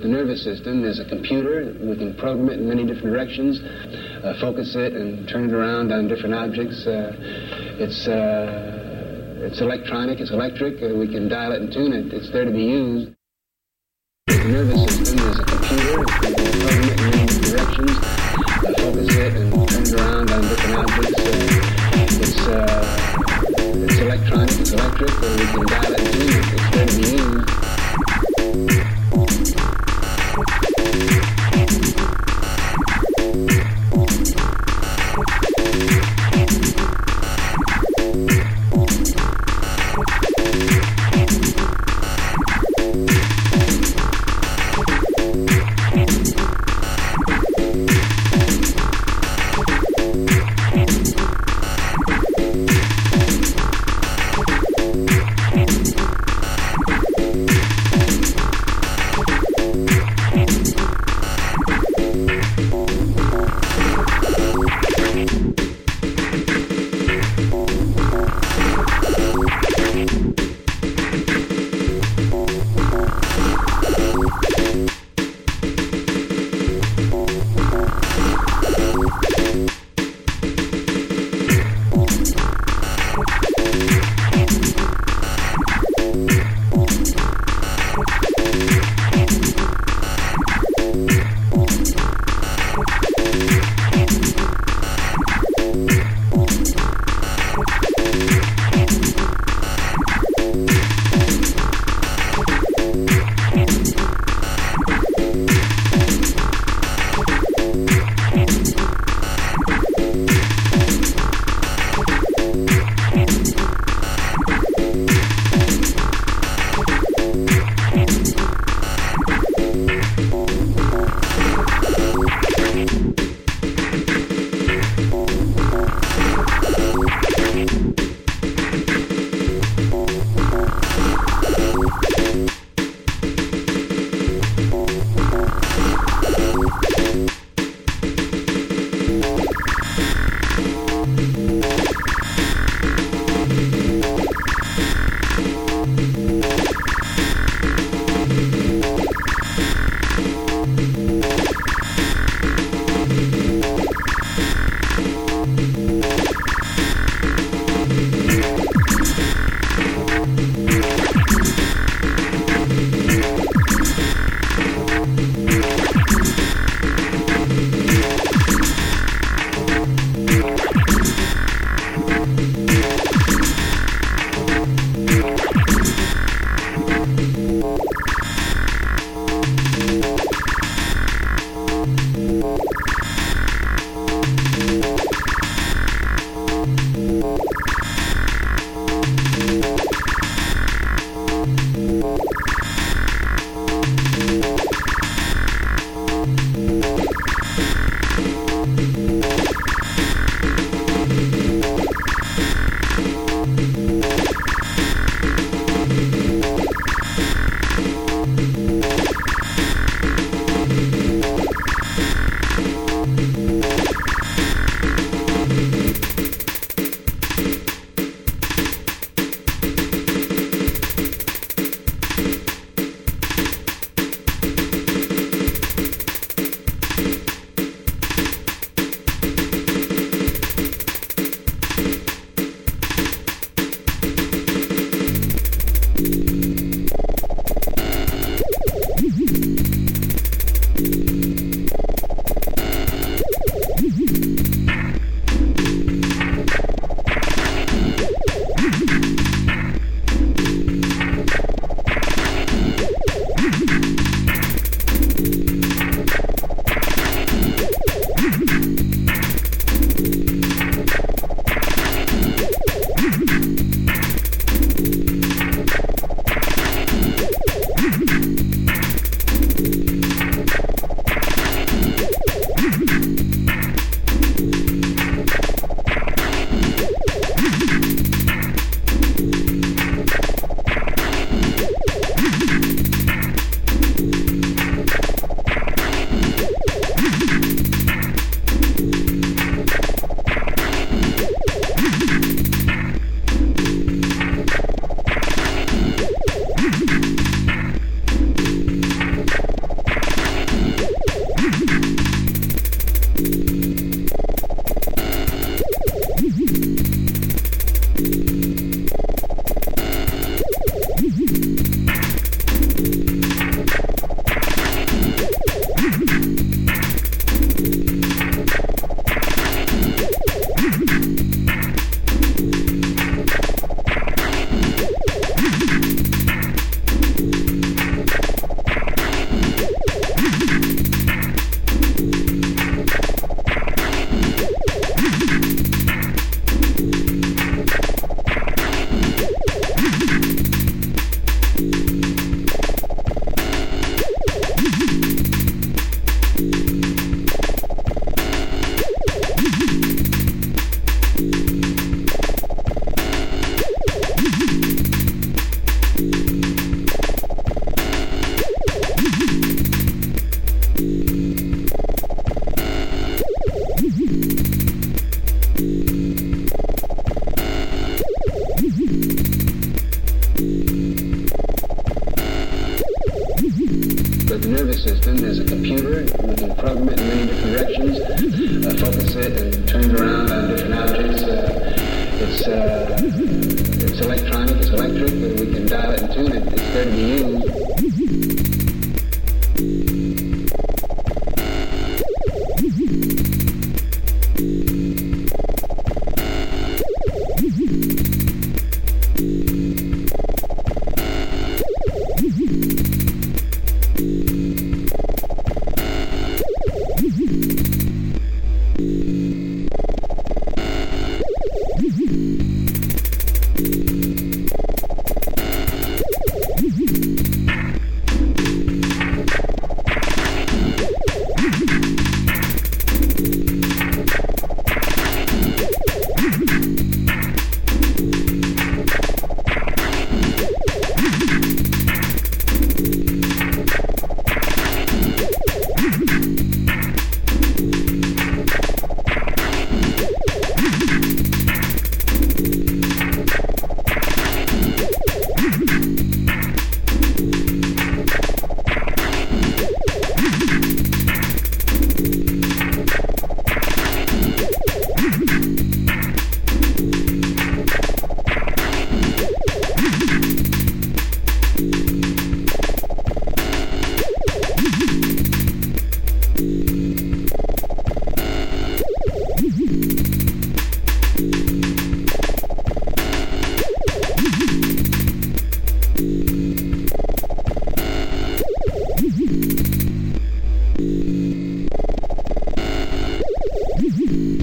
The nervous system is a computer. We can program it in many different directions, uh, focus it and turn it around on different objects. Uh, it's, uh, it's electronic, it's electric. Uh, we can dial it and tune it. It's there to be used. The nervous system is a computer. We can program it in many different directions, uh, focus it and turn it around on different objects. Uh, it's, it's electronic, it's electric. we can dial it and tune it. System is a computer. We can program it in many different directions, uh, focus it and turn it around on different objects. Uh, it's uh, it's electronic, it's electric, and we can dial it and tune it. It's there to be used. You.